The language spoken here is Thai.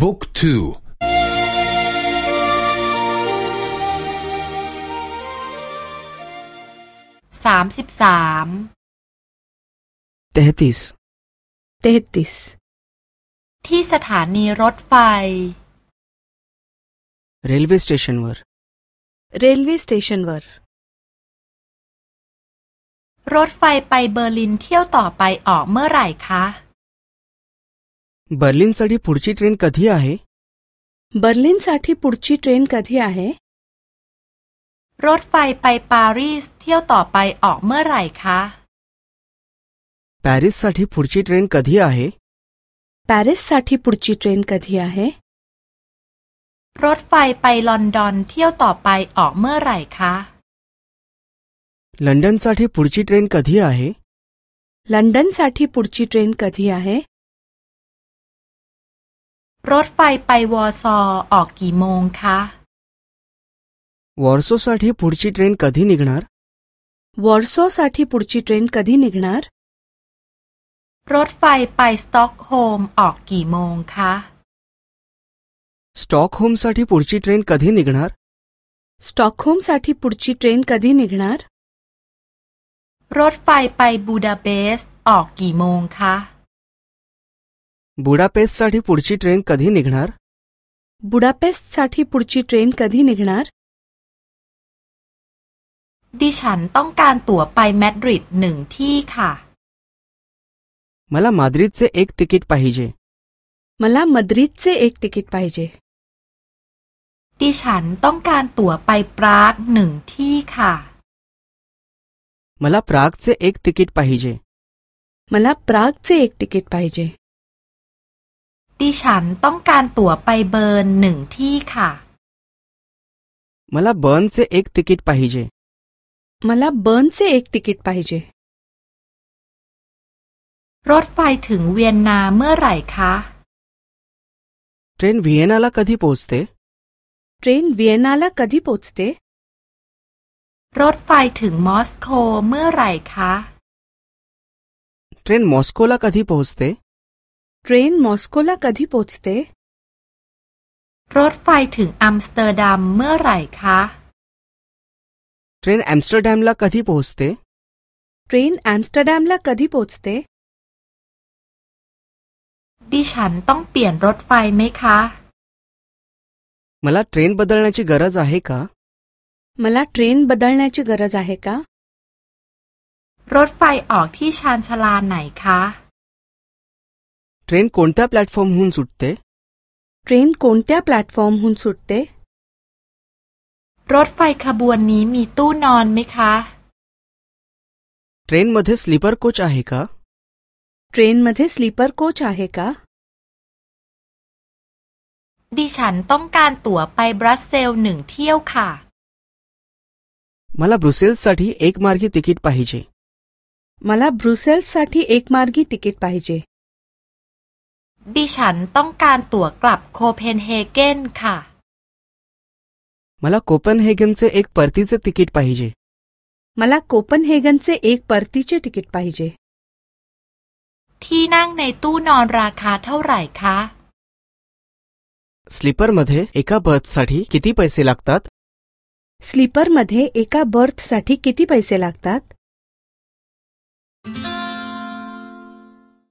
บุ๊กทูสามสิบสามเตติสเตติส ที่สถานีรถไฟ र े t ् व े स ् ट े r न व र रेल्वे स ् ट ेวอร์รถไฟไปเบอร์ลินเที่ยวต่อไปออกเมื่อไหร่คะ बर्लिनसाठी पुढची ट्रेन कधी आहे बर्लिनसाठी पुढची ट्रेन कधी आहे รถไฟไปปารีสเที่ยวต่อไปออกเมื่อไหร่คะ पॅरिससाठी पुढची ट्रेन कधी आहे पॅरिससाठी पुढची ट्रेन कधी आहे รถไฟไปลอนดอนเที่ยวต่อไปออกเมื่อไหร่คะ लंडनसाठी पुढची ट्रेन कधी आहे लंडनसाठी पुढची ट्रेन कधी आहे รถไฟไปวอร์ซอออกกี่โมงคะ วอร์ซอสัตย์ที่ปุ่นชีเทรนคดีนิกรนาร์วอร์ซอสัตย์ที่ปุ่นชีเทรนคดีนิกรนาร์รถไฟไปสต็อกโฮมออกกี่โมงคะ สต็อกโฮมสัตย์ที่ปุ่นชีเทรนคดีนิกรนาร์สต็อกโฮมสัตย์ที่ปุ่นชีเทรนคดีนิกรนาร์รถไฟไปบูดาเปสต์ออกกี่โมงคะ बुडापेस्टसाठी पुढची ट्रेन कधी निघणार बुडापेस्टसाठी पुढची ट्रेन कधी निघणार दिशान कान तुव पाय मॅड्रिड का मला माद्रिदचे एक तिकीट पाहिजे मला मद्रिदचे एक तिकीट पाहिजे दिशान कान तुव पाय प्राग का मला प्रागचे एक तिकीट पाहिजे मला प्रागचे एक तिकीट पाहिजे ฉันต้องการตั๋วไปเบอร์หนึ่งที่ค่ะมาลาเบิร์นเซ่เอกติกิตไปให้เจมาลาเบิร์นเซ่เอกติกิตไปให้เจรถไฟถึงเวียนนาเมื่อไหร่คะเทรนเวียนนาละกดีปุ๊สเตเทรนเวียนนาละกดีปุ๊สเตรถไฟถึงมอสโกเมื่อไหร่คะเทรนมอสโกละกดีปุ๊สเต ट्रेन मॉस्कोला कधी प รถไฟถึงอัมสเตอร์ดัมเมื่อไรคะ ट्रेन อัมสเตอร์ดัมละ कधी पोचते ट्रेन อัมสเตอร์ดัมละ कधी प ो च त ดิฉันต้องเปลี่ยนรถไฟไหมคะมลาร ल ा ट्रेन बदलण्याची गरज आहे का मला ट्रेन ब द ल น् य ा च ระ र ้า ह े क ะรถไฟออกที่ชานชาลาไหนคะ ट्रेन प्लैटफॉर्म प्लॅटफॉर्महून सुटते ट्रेन कोणत्या प्लॅटफॉर्महून सुटते รถไฟขบวนนี้มีตู้นอนไหมคะ ट्रेनमध्ये स्लीपर कोच आहे का ट्रेनमध्ये स्लीपर कोच आहे का ดิฉันต้องการตั๋วไปบรัสเซลหนึ่งเที่ยวค่ะ मला ब्रुसेल्ससाठी एकमार्गी तिकीट पाहिजे मला तिकीट पाहिजे ดิฉันต้องการตั๋วกลับโคเปนเฮเกนค่ะ मला कोपनहेगनचे एक परतीचे तिकीट पाहिजे मला कोपनहेगनचे एक परतीचे तिकीट पाहिजे ที่นั่งในตู้นอนราคาเท่าไหร่คะ स्लीपरमध्ये एका बर्थसाठी किती पैसे लागतात स्लीपरमध्ये एका बर्थसाठी किती पैसे लागतात